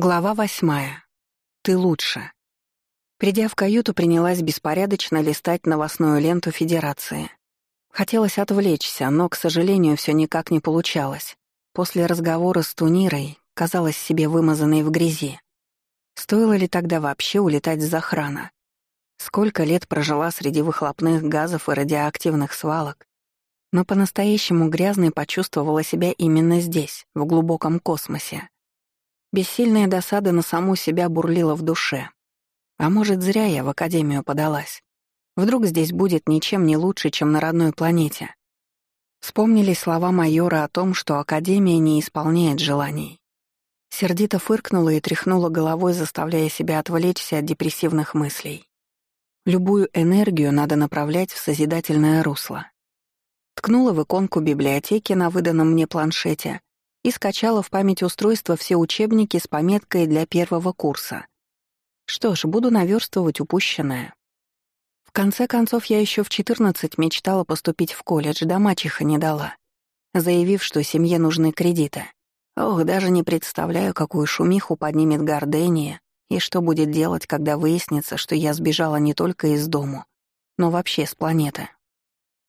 Глава восьмая. Ты лучше. Придя в каюту, принялась беспорядочно листать новостную ленту Федерации. Хотелось отвлечься, но, к сожалению, все никак не получалось. После разговора с Тунирой казалось себе вымазанной в грязи. Стоило ли тогда вообще улетать с захрана? Сколько лет прожила среди выхлопных газов и радиоактивных свалок, но по-настоящему грязной почувствовала себя именно здесь, в глубоком космосе. Бессильная досада на саму себя бурлила в душе. А может, зря я в академию подалась. Вдруг здесь будет ничем не лучше, чем на родной планете. Вспомнили слова майора о том, что Академия не исполняет желаний. Сердито фыркнула и тряхнула головой, заставляя себя отвлечься от депрессивных мыслей. Любую энергию надо направлять в созидательное русло. Ткнула в иконку библиотеки на выданном мне планшете и скачала в память устройства все учебники с пометкой для первого курса. Что ж, буду наверстывать упущенное. В конце концов, я еще в 14 мечтала поступить в колледж, да мачеха не дала, заявив, что семье нужны кредиты. Ох, даже не представляю, какую шумиху поднимет Гордения и что будет делать, когда выяснится, что я сбежала не только из дому, но вообще с планеты.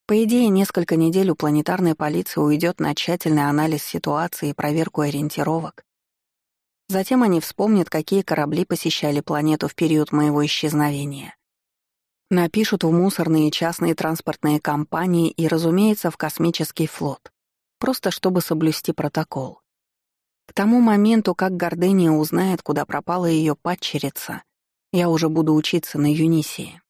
По идее, несколько недель у планетарной полиции уйдет на тщательный анализ ситуации и проверку ориентировок. Затем они вспомнят, какие корабли посещали планету в период моего исчезновения. Напишут в мусорные частные транспортные компании и, разумеется, в космический флот. Просто чтобы соблюсти протокол. К тому моменту, как Гордения узнает, куда пропала ее падчерица, я уже буду учиться на Юнисии.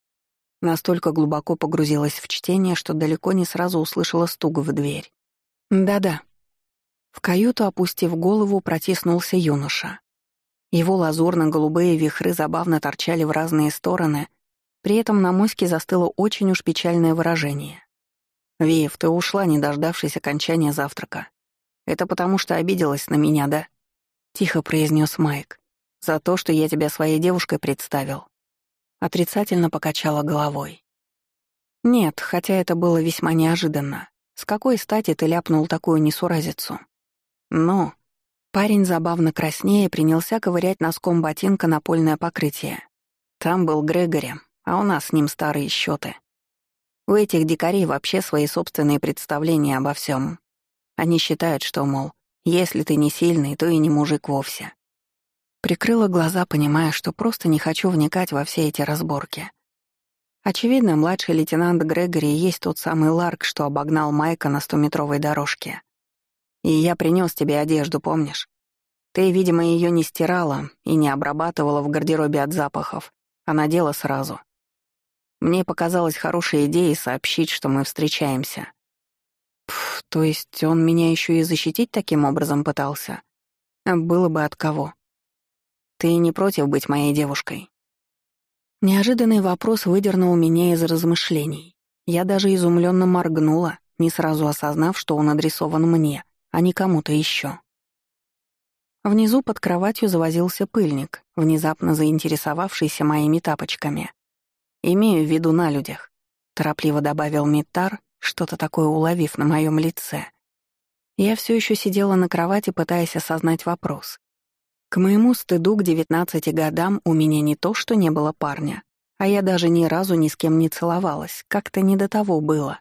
Настолько глубоко погрузилась в чтение, что далеко не сразу услышала стук в дверь. «Да-да». В каюту, опустив голову, протиснулся юноша. Его лазурно-голубые вихры забавно торчали в разные стороны, при этом на моське застыло очень уж печальное выражение. «Виев, ты ушла, не дождавшись окончания завтрака. Это потому, что обиделась на меня, да?» — тихо произнес Майк. «За то, что я тебя своей девушкой представил. Отрицательно покачала головой. «Нет, хотя это было весьма неожиданно. С какой стати ты ляпнул такую несуразицу?» «Ну...» Парень забавно краснее принялся ковырять носком ботинка напольное покрытие. Там был Грегори, а у нас с ним старые счеты. У этих дикарей вообще свои собственные представления обо всем. Они считают, что, мол, если ты не сильный, то и не мужик вовсе. Прикрыла глаза, понимая, что просто не хочу вникать во все эти разборки. Очевидно, младший лейтенант Грегори есть тот самый Ларк, что обогнал Майка на стометровой дорожке. И я принес тебе одежду, помнишь? Ты, видимо, ее не стирала и не обрабатывала в гардеробе от запахов, а надела сразу. Мне показалась хорошей идеей сообщить, что мы встречаемся. Пф, то есть он меня еще и защитить таким образом пытался? Было бы от кого. Ты не против быть моей девушкой?» Неожиданный вопрос выдернул меня из размышлений. Я даже изумленно моргнула, не сразу осознав, что он адресован мне, а не кому-то еще. Внизу под кроватью завозился пыльник, внезапно заинтересовавшийся моими тапочками. «Имею в виду на людях», — торопливо добавил Митар, что-то такое уловив на моем лице. Я все еще сидела на кровати, пытаясь осознать вопрос. К моему стыду к 19 годам у меня не то, что не было парня, а я даже ни разу ни с кем не целовалась, как-то не до того было.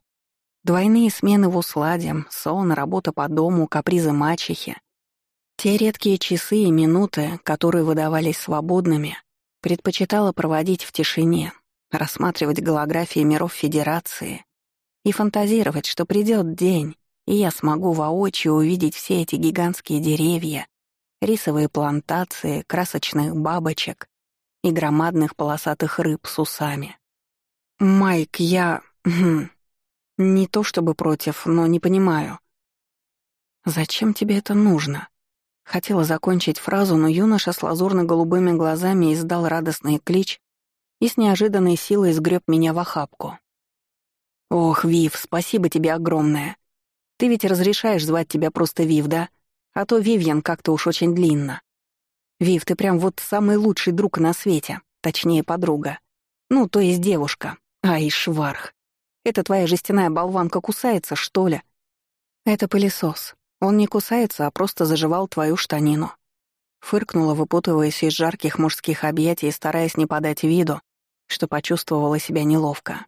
Двойные смены в усладе, сон, работа по дому, капризы мачехи. Те редкие часы и минуты, которые выдавались свободными, предпочитала проводить в тишине, рассматривать голографии миров Федерации и фантазировать, что придет день, и я смогу воочию увидеть все эти гигантские деревья, рисовые плантации, красочных бабочек и громадных полосатых рыб с усами. «Майк, я... Хм, не то чтобы против, но не понимаю». «Зачем тебе это нужно?» Хотела закончить фразу, но юноша с лазурно-голубыми глазами издал радостный клич и с неожиданной силой сгреб меня в охапку. «Ох, Вив, спасибо тебе огромное. Ты ведь разрешаешь звать тебя просто Вив, да? А то Вивьен как-то уж очень длинно. Вив, ты прям вот самый лучший друг на свете, точнее, подруга. Ну, то есть девушка. Ай, шварх. Это твоя жестяная болванка кусается, что ли? Это пылесос. Он не кусается, а просто заживал твою штанину. Фыркнула, выпутываясь из жарких мужских объятий, стараясь не подать виду, что почувствовала себя неловко.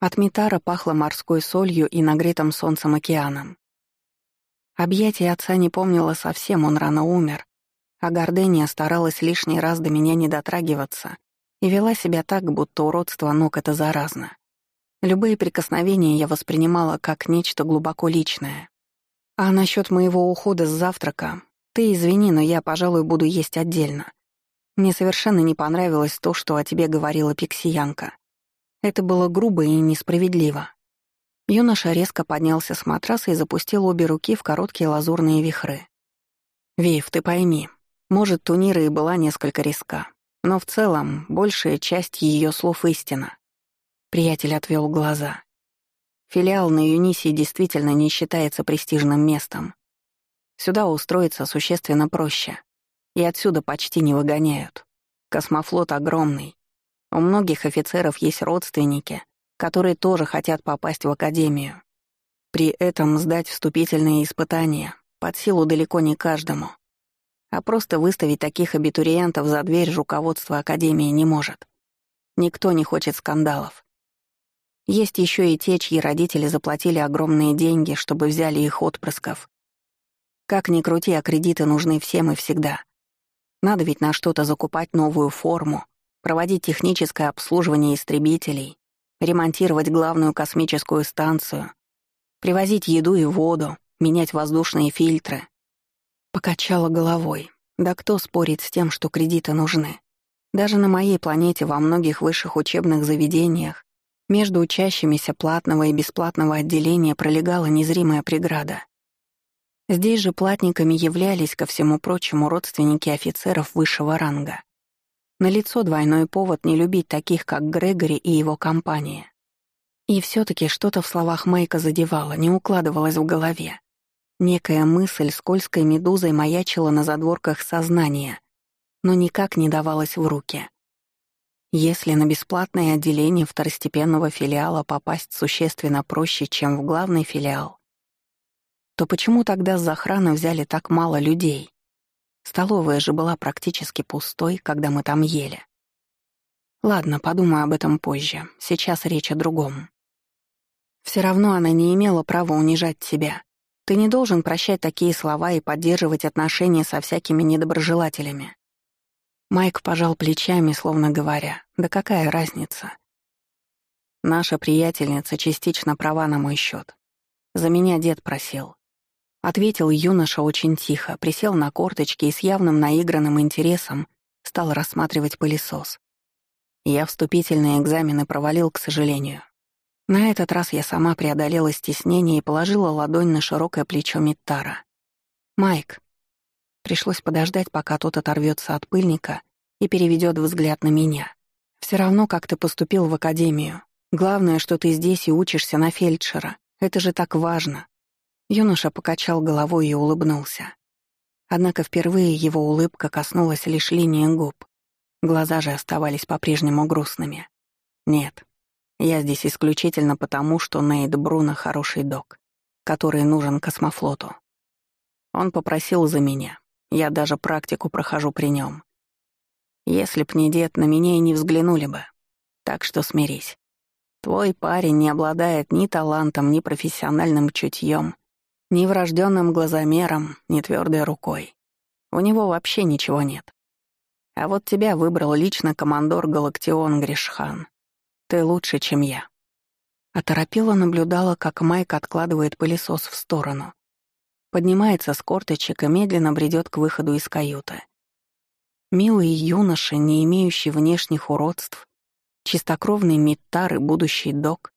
От Митара пахло морской солью и нагретым солнцем океаном. Объятий отца не помнила совсем, он рано умер, а Гордения старалась лишний раз до меня не дотрагиваться и вела себя так, будто уродство ног — это заразно. Любые прикосновения я воспринимала как нечто глубоко личное. А насчет моего ухода с завтрака, ты извини, но я, пожалуй, буду есть отдельно. Мне совершенно не понравилось то, что о тебе говорила пиксиянка. Это было грубо и несправедливо. Юноша резко поднялся с матраса и запустил обе руки в короткие лазурные вихры. «Вив, ты пойми, может, Тунира и была несколько риска, но в целом большая часть ее слов истина. Приятель отвел глаза. Филиал на Юнисии действительно не считается престижным местом. Сюда устроиться существенно проще. И отсюда почти не выгоняют. Космофлот огромный. У многих офицеров есть родственники, которые тоже хотят попасть в академию. При этом сдать вступительные испытания под силу далеко не каждому. А просто выставить таких абитуриентов за дверь руководство академии не может. Никто не хочет скандалов. Есть еще и те, чьи родители заплатили огромные деньги, чтобы взяли их отпрысков. Как ни крути, а кредиты нужны всем и всегда. Надо ведь на что-то закупать новую форму, проводить техническое обслуживание истребителей, ремонтировать главную космическую станцию, привозить еду и воду, менять воздушные фильтры. Покачала головой. Да кто спорит с тем, что кредиты нужны? Даже на моей планете во многих высших учебных заведениях между учащимися платного и бесплатного отделения пролегала незримая преграда. Здесь же платниками являлись, ко всему прочему, родственники офицеров высшего ранга. Налицо двойной повод не любить таких, как Грегори и его компания. И все таки что-то в словах Майка задевало, не укладывалось в голове. Некая мысль скользкой медузой маячила на задворках сознания, но никак не давалась в руки. Если на бесплатное отделение второстепенного филиала попасть существенно проще, чем в главный филиал, то почему тогда с охраны взяли так мало людей? Столовая же была практически пустой, когда мы там ели. Ладно, подумаю об этом позже. Сейчас речь о другом. Все равно она не имела права унижать себя. Ты не должен прощать такие слова и поддерживать отношения со всякими недоброжелателями. Майк пожал плечами, словно говоря, «Да какая разница?» Наша приятельница частично права на мой счет. За меня дед просил. Ответил юноша очень тихо, присел на корточки и с явным наигранным интересом стал рассматривать пылесос. Я вступительные экзамены провалил, к сожалению. На этот раз я сама преодолела стеснение и положила ладонь на широкое плечо Миттара. «Майк, Пришлось подождать, пока тот оторвется от пыльника и переведет взгляд на меня. Все равно, как ты поступил в академию. Главное, что ты здесь и учишься на фельдшера. Это же так важно. Юноша покачал головой и улыбнулся. Однако впервые его улыбка коснулась лишь линии губ. Глаза же оставались по-прежнему грустными. Нет, я здесь исключительно потому, что Нейт Бруно хороший док, который нужен космофлоту. Он попросил за меня, я даже практику прохожу при нем. Если б не дед, на меня и не взглянули бы. Так что смирись. Твой парень не обладает ни талантом, ни профессиональным чутьем, ни врожденным глазомером, ни твердой рукой. У него вообще ничего нет. А вот тебя выбрал лично командор Галактион Гришхан. Ты лучше, чем я. Оторопела наблюдала, как Майк откладывает пылесос в сторону поднимается с корточек и медленно бредет к выходу из каюты. Милый юноша, не имеющий внешних уродств, чистокровный Миттар и будущий док,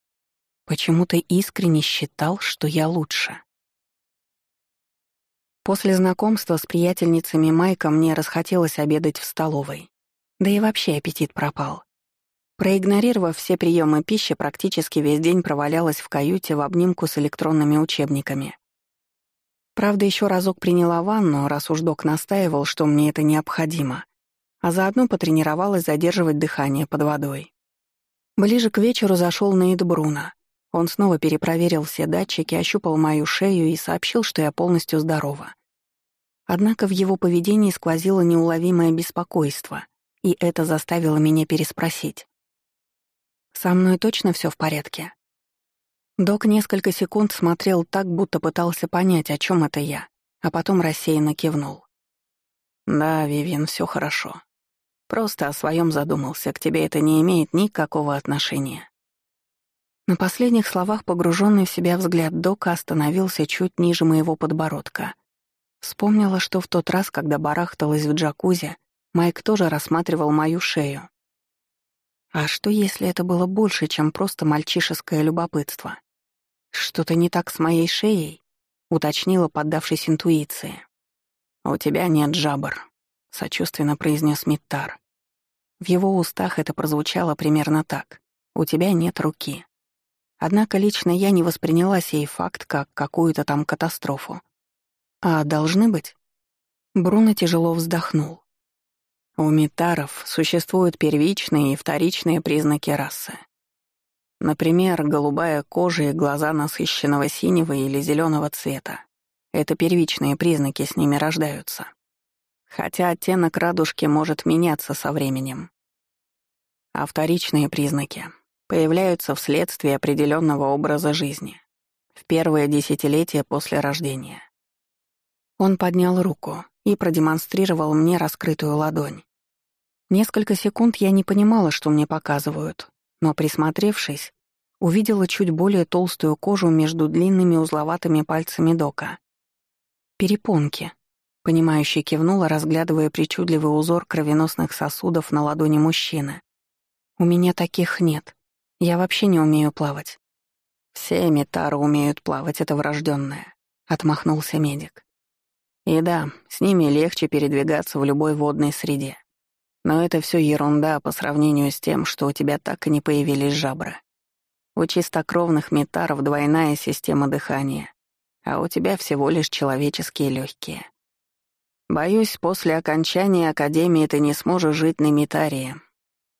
почему-то искренне считал, что я лучше. После знакомства с приятельницами Майка мне расхотелось обедать в столовой. Да и вообще аппетит пропал. Проигнорировав все приемы пищи, практически весь день провалялась в каюте в обнимку с электронными учебниками. Правда, еще разок приняла ванну, раз уж док настаивал, что мне это необходимо, а заодно потренировалась задерживать дыхание под водой. Ближе к вечеру зашел Нейт Бруно. Он снова перепроверил все датчики, ощупал мою шею и сообщил, что я полностью здорова. Однако в его поведении сквозило неуловимое беспокойство, и это заставило меня переспросить. «Со мной точно все в порядке?» Док несколько секунд смотрел так, будто пытался понять, о чем это я, а потом рассеянно кивнул. «Да, Вивин, все хорошо. Просто о своем задумался, к тебе это не имеет никакого отношения». На последних словах погруженный в себя взгляд Дока остановился чуть ниже моего подбородка. Вспомнила, что в тот раз, когда барахталась в джакузи, Майк тоже рассматривал мою шею. А что, если это было больше, чем просто мальчишеское любопытство? Что-то не так с моей шеей? Уточнила, поддавшись интуиции. «У тебя нет жабр», — сочувственно произнес Миттар. В его устах это прозвучало примерно так. «У тебя нет руки». Однако лично я не восприняла сей факт как какую-то там катастрофу. А должны быть? Бруно тяжело вздохнул. У метаров существуют первичные и вторичные признаки расы. Например, голубая кожа и глаза насыщенного синего или зеленого цвета. Это первичные признаки с ними рождаются. Хотя оттенок радужки может меняться со временем. А вторичные признаки появляются вследствие определенного образа жизни в первое десятилетие после рождения. Он поднял руку и продемонстрировал мне раскрытую ладонь. Несколько секунд я не понимала, что мне показывают, но, присмотревшись, увидела чуть более толстую кожу между длинными узловатыми пальцами Дока. «Перепонки», — понимающе кивнула, разглядывая причудливый узор кровеносных сосудов на ладони мужчины. «У меня таких нет. Я вообще не умею плавать». «Все метары умеют плавать, это врожденное», — отмахнулся медик. «И да, с ними легче передвигаться в любой водной среде. Но это все ерунда по сравнению с тем, что у тебя так и не появились жабры. У чистокровных метаров двойная система дыхания, а у тебя всего лишь человеческие легкие. Боюсь, после окончания Академии ты не сможешь жить на Митарии,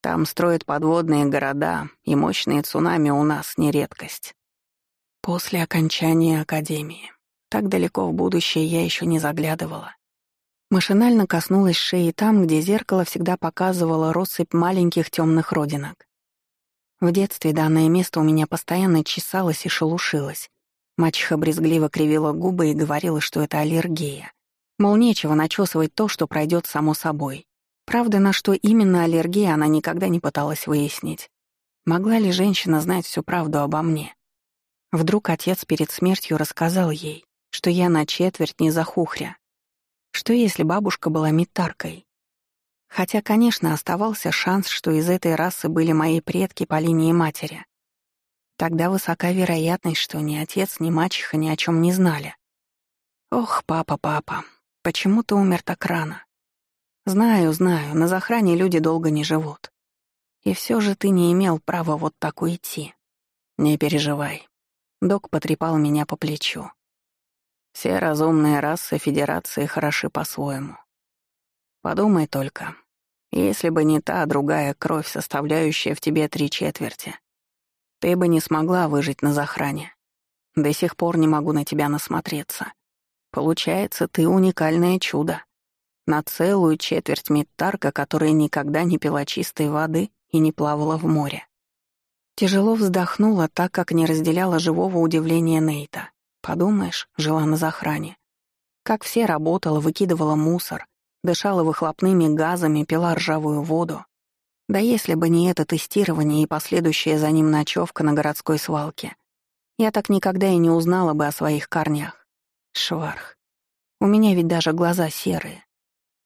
там строят подводные города, и мощные цунами у нас не редкость. После окончания академии. Так далеко в будущее я еще не заглядывала. Машинально коснулась шеи там, где зеркало всегда показывало россыпь маленьких темных родинок. В детстве данное место у меня постоянно чесалось и шелушилось. Мачеха брезгливо кривила губы и говорила, что это аллергия. Мол, нечего начесывать то, что пройдет само собой. Правда, на что именно аллергия, она никогда не пыталась выяснить. Могла ли женщина знать всю правду обо мне? Вдруг отец перед смертью рассказал ей, что я на четверть не захухря. Что если бабушка была метаркой? Хотя, конечно, оставался шанс, что из этой расы были мои предки по линии матери. Тогда высока вероятность, что ни отец, ни мачеха ни о чем не знали. Ох, папа, папа, почему ты умер так рано? Знаю, знаю, на захране люди долго не живут. И все же ты не имел права вот так уйти. Не переживай. Док потрепал меня по плечу. Все разумные расы Федерации хороши по-своему. Подумай только, если бы не та другая кровь, составляющая в тебе три четверти, ты бы не смогла выжить на захране. До сих пор не могу на тебя насмотреться. Получается, ты уникальное чудо на целую четверть Миттарка, которая никогда не пила чистой воды и не плавала в море. Тяжело вздохнула, так как не разделяла живого удивления Нейта. Подумаешь, жила на захране. Как все работала, выкидывала мусор, дышала выхлопными газами, пила ржавую воду. Да если бы не это тестирование и последующая за ним ночевка на городской свалке, я так никогда и не узнала бы о своих корнях. Шварх. У меня ведь даже глаза серые.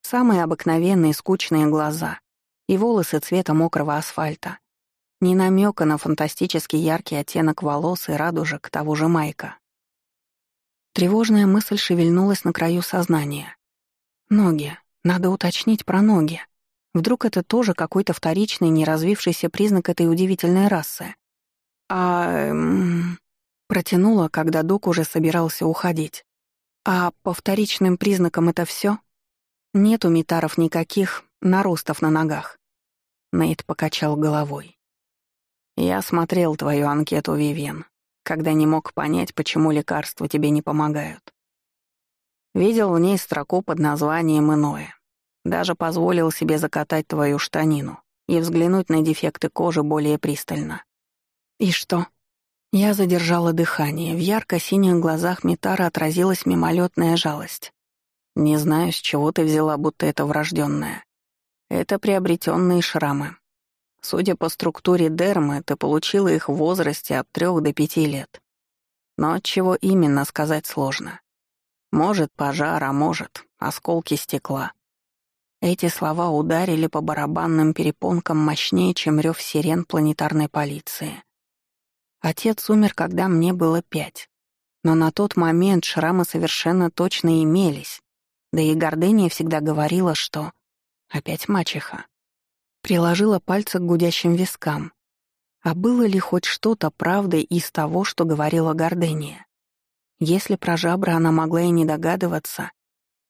Самые обыкновенные скучные глаза и волосы цвета мокрого асфальта. Ни намека на фантастически яркий оттенок волос и радужек того же Майка. Тревожная мысль шевельнулась на краю сознания. Ноги. Надо уточнить про ноги. Вдруг это тоже какой-то вторичный, неразвившийся признак этой удивительной расы. А... Эм... Протянула, когда док уже собирался уходить. А по вторичным признакам это все? Нет у митаров никаких наростов на ногах. Нейт покачал головой. Я смотрел твою анкету, Вивен, когда не мог понять, почему лекарства тебе не помогают. Видел в ней строку под названием «Иное». Даже позволил себе закатать твою штанину и взглянуть на дефекты кожи более пристально. И что? Я задержала дыхание. В ярко-синих глазах Митара отразилась мимолетная жалость. Не знаю, с чего ты взяла, будто это врожденное. Это приобретенные шрамы. Судя по структуре дермы, ты получила их в возрасте от трех до пяти лет. Но чего именно сказать сложно. Может, пожар, а может, осколки стекла. Эти слова ударили по барабанным перепонкам мощнее, чем рев сирен планетарной полиции. Отец умер, когда мне было пять. Но на тот момент шрамы совершенно точно имелись. Да и Гордыня всегда говорила, что... Опять мачеха. Приложила пальцы к гудящим вискам. А было ли хоть что-то правдой из того, что говорила Гордыня? Если про жабры она могла и не догадываться,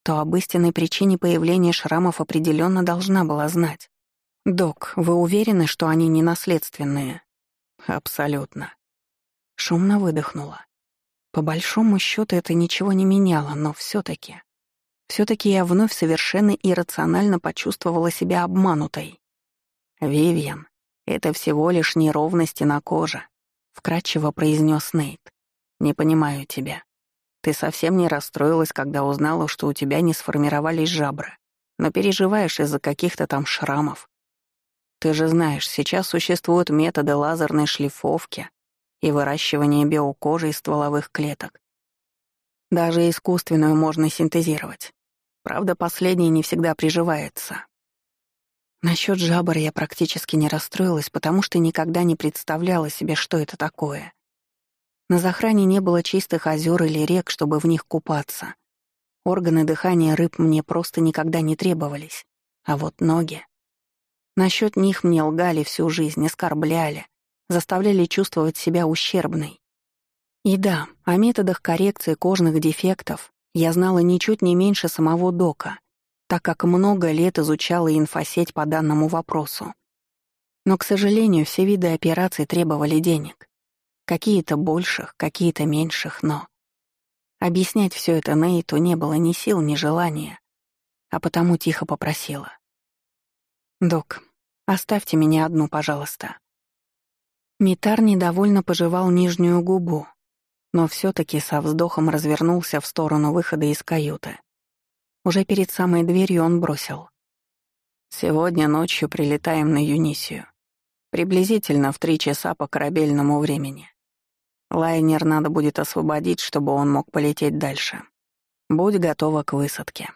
то об истинной причине появления шрамов определенно должна была знать. «Док, вы уверены, что они не наследственные?» «Абсолютно». Шумно выдохнула. По большому счету это ничего не меняло, но все таки все таки я вновь совершенно иррационально почувствовала себя обманутой. «Вивьен, это всего лишь неровности на коже», — вкратчиво произнес Нейт. Не понимаю тебя. Ты совсем не расстроилась, когда узнала, что у тебя не сформировались жабры, но переживаешь из-за каких-то там шрамов. Ты же знаешь, сейчас существуют методы лазерной шлифовки и выращивания биокожи из стволовых клеток. Даже искусственную можно синтезировать. Правда, последнее не всегда приживается. Насчет жабр я практически не расстроилась, потому что никогда не представляла себе, что это такое. На захране не было чистых озер или рек, чтобы в них купаться. Органы дыхания рыб мне просто никогда не требовались. А вот ноги... Насчет них мне лгали всю жизнь, оскорбляли, заставляли чувствовать себя ущербной. И да, о методах коррекции кожных дефектов я знала ничуть не меньше самого Дока, так как много лет изучала инфосеть по данному вопросу. Но, к сожалению, все виды операций требовали денег. Какие-то больших, какие-то меньших, но... Объяснять все это Нейту не было ни сил, ни желания, а потому тихо попросила. «Док, оставьте меня одну, пожалуйста». Митар недовольно пожевал нижнюю губу, но все таки со вздохом развернулся в сторону выхода из каюты. Уже перед самой дверью он бросил. «Сегодня ночью прилетаем на Юнисию. Приблизительно в три часа по корабельному времени. Лайнер надо будет освободить, чтобы он мог полететь дальше. Будь готова к высадке.